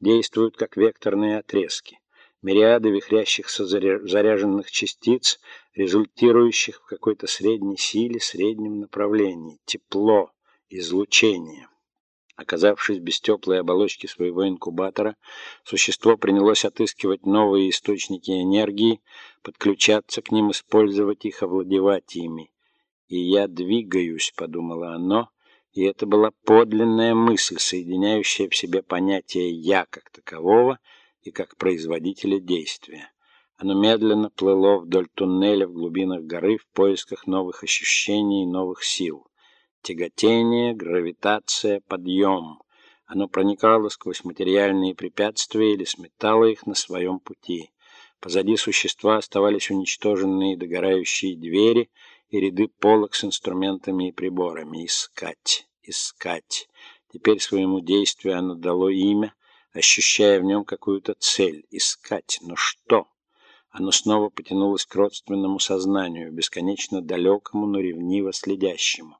действуют как векторные отрезки. Мириады вихрящихся заряженных частиц, результирующих в какой-то средней силе, среднем направлении. Тепло, излучение. Оказавшись без теплой оболочки своего инкубатора, существо принялось отыскивать новые источники энергии, подключаться к ним, использовать их, овладевать ими. «И я двигаюсь», — подумало оно, и это была подлинная мысль, соединяющая в себе понятие «я» как такового и как производителя действия. Оно медленно плыло вдоль туннеля в глубинах горы в поисках новых ощущений и новых сил. Тяготение, гравитация, подъем. Оно проникало сквозь материальные препятствия или сметало их на своем пути. Позади существа оставались уничтоженные догорающие двери и ряды полок с инструментами и приборами. Искать, искать. Теперь своему действию оно дало имя, ощущая в нем какую-то цель. Искать. Но что? Оно снова потянулось к родственному сознанию, бесконечно далекому, но ревниво следящему.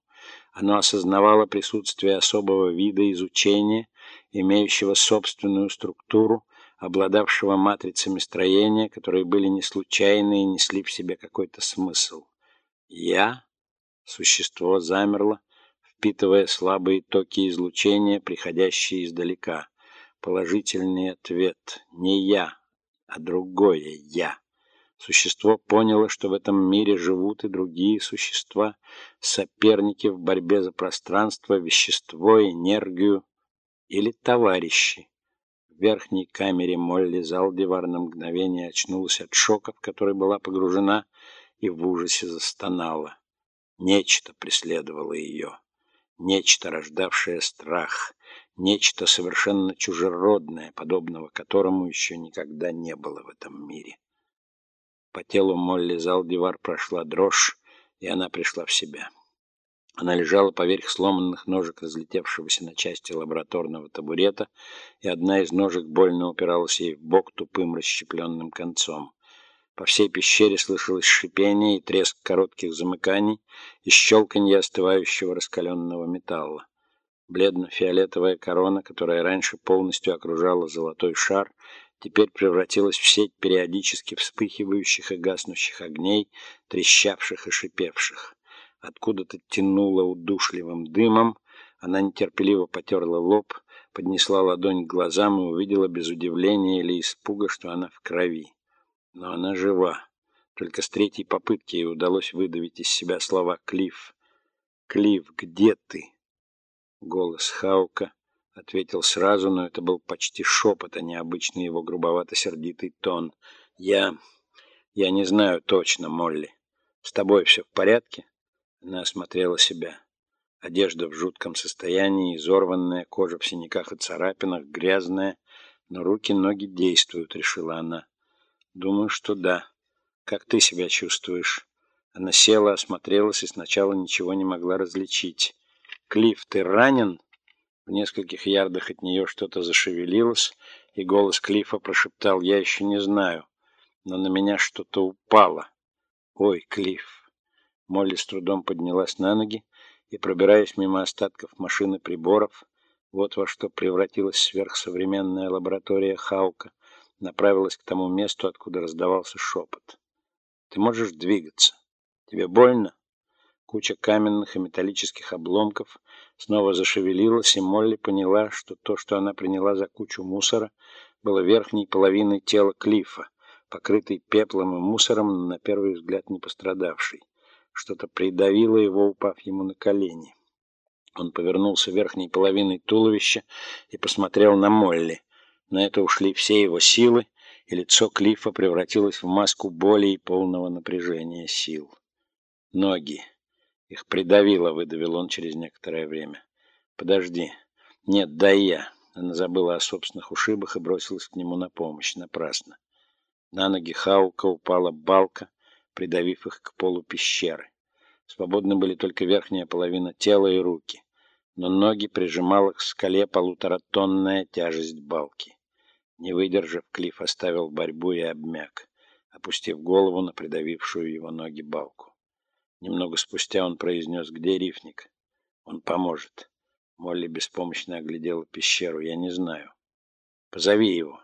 Оно осознавало присутствие особого вида изучения, имеющего собственную структуру, обладавшего матрицами строения, которые были не случайны и несли в себе какой-то смысл. «Я» — существо замерло, впитывая слабые токи излучения, приходящие издалека. Положительный ответ — не «я», а другое «я». Существо поняло, что в этом мире живут и другие существа, соперники в борьбе за пространство, вещество, энергию или товарищи. В верхней камере Молли Залдивар на мгновение очнулась от шока, в который была погружена, и в ужасе застонала. Нечто преследовало ее. Нечто, рождавшее страх. Нечто совершенно чужеродное, подобного которому еще никогда не было в этом мире. По телу Молли Залдивар прошла дрожь, и она пришла в себя. Она лежала поверх сломанных ножек разлетевшегося на части лабораторного табурета, и одна из ножек больно упиралась ей в бок тупым расщепленным концом. По всей пещере слышалось шипение и треск коротких замыканий и щелканье остывающего раскаленного металла. Бледно-фиолетовая корона, которая раньше полностью окружала золотой шар, теперь превратилась в сеть периодически вспыхивающих и гаснущих огней, трещавших и шипевших. Откуда-то тянуло удушливым дымом, она нетерпеливо потерла лоб, поднесла ладонь к глазам и увидела без удивления или испуга, что она в крови. Но она жива. Только с третьей попытки ей удалось выдавить из себя слова «Клифф». «Клифф, где ты?» Голос Хаука ответил сразу, но это был почти шепот, а не обычный его грубовато-сердитый тон. «Я... я не знаю точно, Молли. С тобой все в порядке?» Она осмотрела себя. Одежда в жутком состоянии, изорванная, кожа в синяках и царапинах, грязная, но руки-ноги действуют, решила она. «Думаю, что да. Как ты себя чувствуешь?» Она села, осмотрелась и сначала ничего не могла различить. «Клифф, ты ранен?» В нескольких ярдах от нее что-то зашевелилось, и голос Клифа прошептал «Я еще не знаю, но на меня что-то упало». «Ой, Клифф!» Молли с трудом поднялась на ноги и, пробираясь мимо остатков машины приборов, вот во что превратилась сверхсовременная лаборатория Хаука, направилась к тому месту, откуда раздавался шепот. «Ты можешь двигаться? Тебе больно?» Куча каменных и металлических обломков снова зашевелилась, и Молли поняла, что то, что она приняла за кучу мусора, было верхней половиной тела Клифа, покрытой пеплом и мусором, на первый взгляд не пострадавшей. Что-то придавило его, упав ему на колени. Он повернулся верхней половиной туловища и посмотрел на Молли. На это ушли все его силы, и лицо Клифа превратилось в маску боли и полного напряжения сил. Ноги. Их придавило, выдавил он через некоторое время. Подожди. Нет, да я. Она забыла о собственных ушибах и бросилась к нему на помощь. Напрасно. На ноги Хаука упала балка, придавив их к полу пещеры. Свободны были только верхняя половина тела и руки, но ноги прижимала к скале полуторатонная тяжесть балки. Не выдержав, Клифф оставил борьбу и обмяк, опустив голову на придавившую его ноги балку. Немного спустя он произнес, где рифник. Он поможет. Молли беспомощно оглядела пещеру. Я не знаю. Позови его.